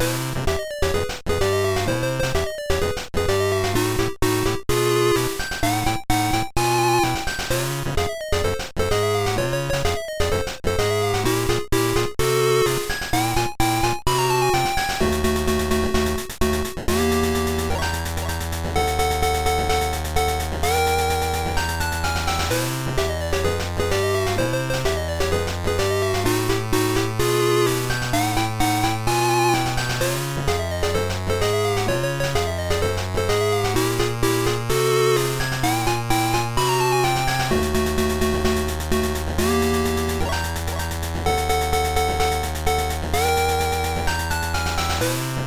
you Bye.